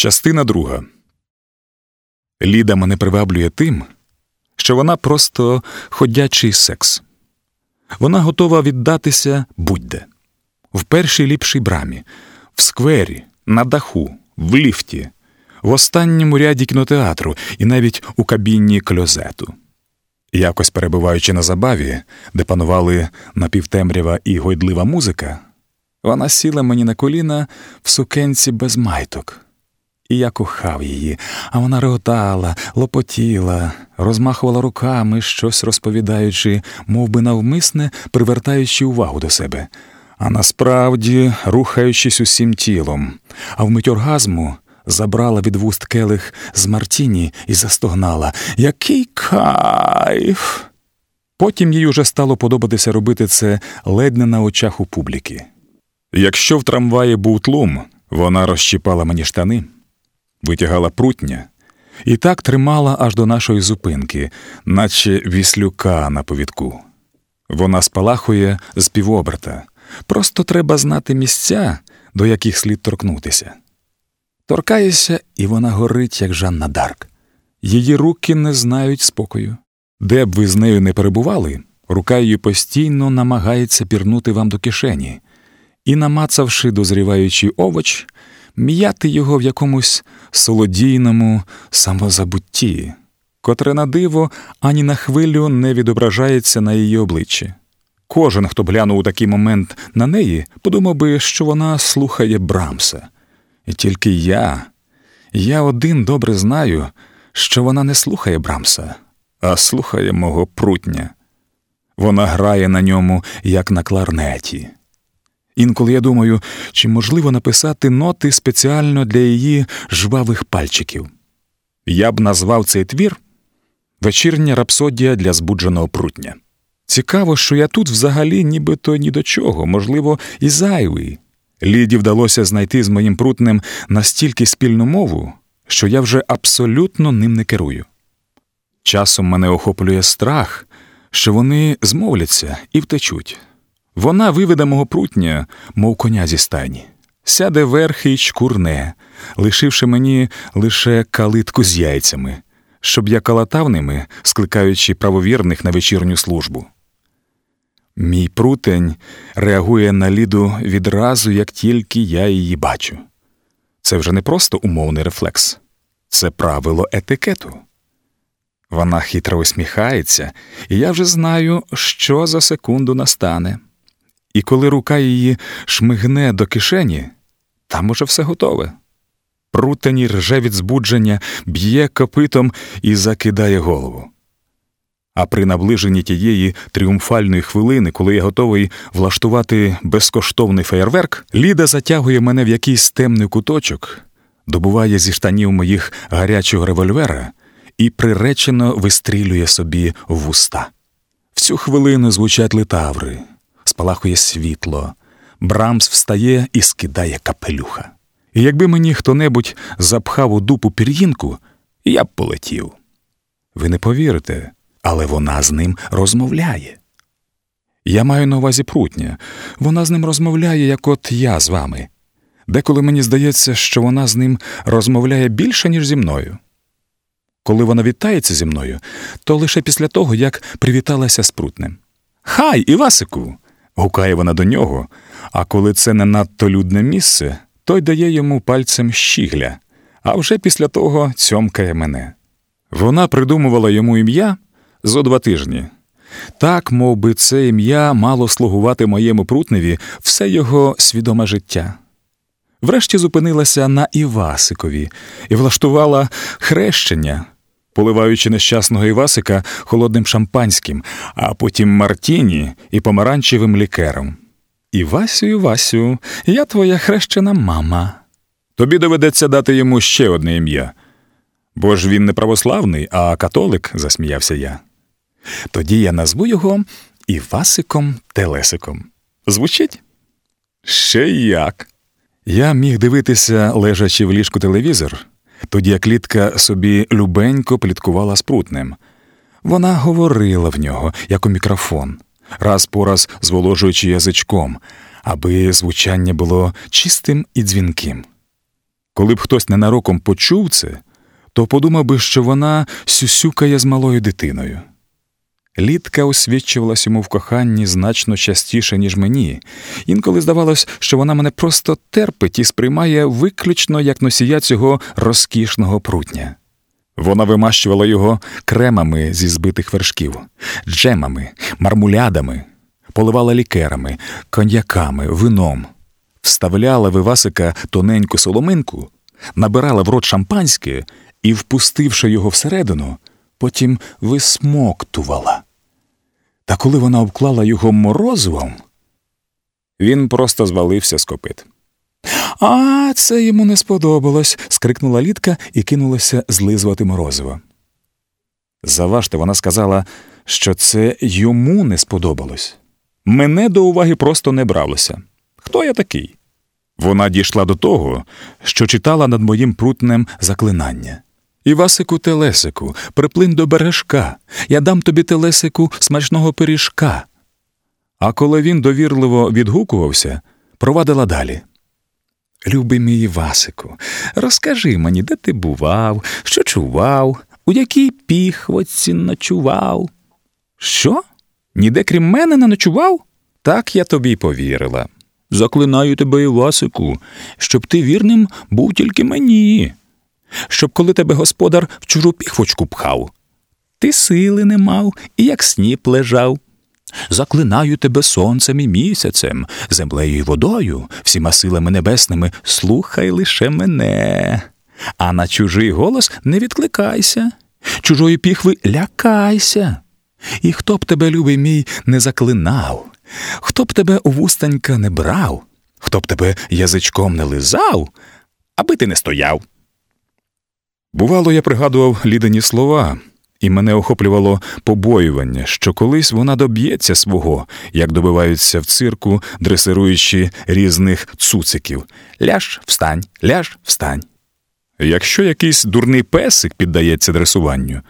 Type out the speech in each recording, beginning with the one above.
Частина друга. Ліда мене приваблює тим, що вона просто ходячий секс. Вона готова віддатися будь-де в першій ліпшій брамі, в сквері, на даху, в ліфті, в останньому ряді кінотеатру і навіть у кабінні кльозету. Якось перебуваючи на забаві, де панували напівтемрява і гойдлива музика, вона сіла мені на коліна в сукенці без майток. І я кохав її, а вона реготала, лопотіла, розмахувала руками, щось розповідаючи, мов би навмисне, привертаючи увагу до себе, а насправді рухаючись усім тілом, а вмить оргазму забрала від вуст келих з Мартіні і застогнала. Який кайф! Потім їй уже стало подобатися робити це ледь не на очах у публіки. Якщо в трамваї був тлум, вона розщіпала мені штани, витягала прутня і так тримала аж до нашої зупинки, наче віслюка на повідку. Вона спалахує з півоберта. Просто треба знати місця, до яких слід торкнутися. Торкаєшся, і вона горить, як Жанна Дарк. Її руки не знають спокою. Де б ви з нею не перебували, рука її постійно намагається пірнути вам до кишені і, намацавши дозріваючий овоч, м'яти його в якомусь солодійному самозабутті, котре на диво ані на хвилю не відображається на її обличчі. Кожен, хто глянув у такий момент на неї, подумав би, що вона слухає Брамса. І тільки я, я один добре знаю, що вона не слухає Брамса, а слухає мого прутня. Вона грає на ньому, як на кларнеті. Інколи я думаю, чи можливо написати ноти спеціально для її жвавих пальчиків. Я б назвав цей твір вечірня рапсодія для збудженого прутня. Цікаво, що я тут взагалі нібито ні до чого, можливо, і зайвий. Ліді вдалося знайти з моїм прутнем настільки спільну мову, що я вже абсолютно ним не керую. Часом мене охоплює страх, що вони змовляться і втечуть. Вона виведе мого прутня, мов коня зі стайні, сяде верхи й чкурне, лишивши мені лише калитку з яйцями, щоб я калатав ними, скликаючи правовірних на вечірню службу. Мій прутень реагує на ліду відразу, як тільки я її бачу. Це вже не просто умовний рефлекс, це правило етикету. Вона хитро усміхається, і я вже знаю, що за секунду настане. І коли рука її шмигне до кишені, там уже все готове. Прутень рже від збудження, б'є копитом і закидає голову. А при наближенні тієї тріумфальної хвилини, коли я готовий влаштувати безкоштовний феєрверк, Ліда затягує мене в якийсь темний куточок, добуває зі штанів моїх гарячого револьвера і приречено вистрілює собі в вуста. В цю хвилину звучать литаври, спалахує світло, Брамс встає і скидає капелюха. І якби мені хто небудь запхав у дупу пір'їнку, я б полетів. Ви не повірите але вона з ним розмовляє. Я маю на увазі прутня, вона з ним розмовляє, як от я з вами. Деколи мені здається, що вона з ним розмовляє більше, ніж зі мною. Коли вона вітається зі мною, то лише після того, як привіталася з прутнем. Хай, Івасику. Гукає вона до нього, а коли це не надто людне місце, той дає йому пальцем щігля, а вже після того цьомкає мене. Вона придумувала йому ім'я зо два тижні. Так, мов би, це ім'я мало слугувати моєму прутневі все його свідоме життя. Врешті зупинилася на Івасикові і влаштувала хрещення, поливаючи нещасного Івасика холодним шампанським, а потім Мартіні і помаранчевим лікером. Івасю, Івасю, я твоя хрещена мама. Тобі доведеться дати йому ще одне ім'я. Бо ж він не православний, а католик, засміявся я. Тоді я назву його Івасиком Телесиком. Звучить? Ще як. Я міг дивитися, лежачи в ліжку телевізор, тоді як клітка собі любенько пліткувала з. Вона говорила в нього, як у мікрофон, раз по раз зволожуючи язичком, аби звучання було чистим і дзвінким. Коли б хтось ненароком почув це, то подумав би, що вона сюсюкає з малою дитиною. Літка освічувалась йому в коханні значно частіше, ніж мені. Інколи здавалось, що вона мене просто терпить і сприймає виключно як носія цього розкішного прутня. Вона вимащувала його кремами зі збитих вершків, джемами, мармулядами, поливала лікерами, коньяками, вином, вставляла в Івасика тоненьку соломинку, набирала в рот шампанське і, впустивши його всередину, потім висмоктувала. Та коли вона обклала його морозивом, він просто звалився з копит. А це йому не сподобалось. скрикнула Літка і кинулася злизувати морозиво. Заважте, вона сказала, що це йому не сподобалось. Мене до уваги просто не бралося. Хто я такий? Вона дійшла до того, що читала над моїм прутнем заклинання. Івасику Телесику, приплинь до бережка, я дам тобі Телесику смачного пиріжка. А коли він довірливо відгукувався, провадила далі. Любий мій Івасику, розкажи мені, де ти бував, що чував, у якій піхвоці ночував. Що? Ніде крім мене не ночував? Так я тобі повірила. Заклинаю тебе, Івасику, щоб ти вірним був тільки мені щоб коли тебе господар в чужу піхвочку пхав, ти сили не мав і як сніп лежав. Заклинаю тебе сонцем і місяцем, землею і водою, всіма силами небесними, слухай лише мене, а на чужий голос не відкликайся, чужої піхви лякайся. І хто б тебе, любий мій, не заклинав, хто б тебе у вустанька не брав, хто б тебе язичком не лизав, аби ти не стояв. Бувало, я пригадував лідені слова, і мене охоплювало побоювання, що колись вона доб'ється свого, як добиваються в цирку, дресируючи різних цуциків ляж, встань, ляж, встань. Якщо якийсь дурний песик піддається дресуванню,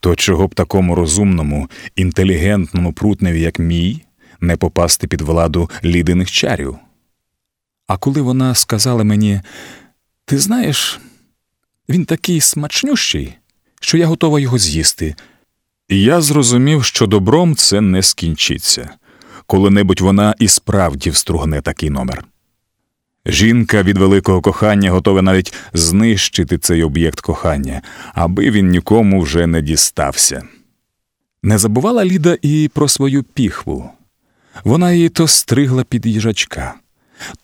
то чого б такому розумному, інтелігентному прутневі, як мій, не попасти під владу лідених чарів? А коли вона сказала мені, ти знаєш, він такий смачнющий, що я готова його з'їсти. Я зрозумів, що добром це не скінчиться, коли-небудь вона і справді встругне такий номер. Жінка від великого кохання готова навіть знищити цей об'єкт кохання, аби він нікому вже не дістався. Не забувала Ліда і про свою піхву. Вона її то стригла під їжачка,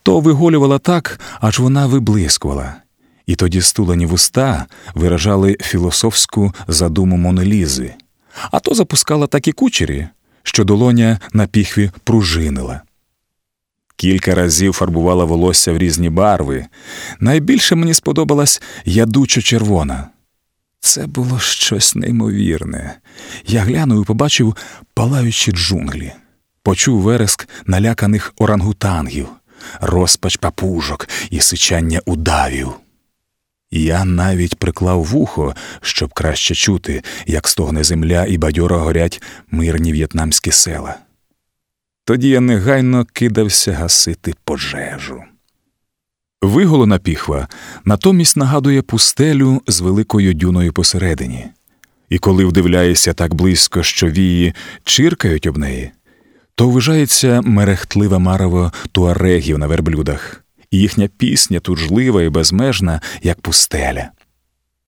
то виголювала так, аж вона виблискувала і тоді стулені вуста виражали філософську задуму Монелізи, а то запускала такі кучері, що долоня на піхві пружинила. Кілька разів фарбувала волосся в різні барви. Найбільше мені сподобалась ядучо червона. Це було щось неймовірне. Я глянув і побачив палаючі джунглі, почув вереск наляканих орангутангів, розпач папужок і сичання удавів. Я навіть приклав вухо, щоб краще чути, як стогне земля і бадьоро горять мирні в'єтнамські села. Тоді я негайно кидався гасити пожежу. Виголона піхва натомість нагадує пустелю з великою дюною посередині, і коли вдивляєшся так близько, що вії чиркають об неї, то вважається мерехтливе марево туарегів на верблюдах і їхня пісня тужлива і безмежна, як пустеля.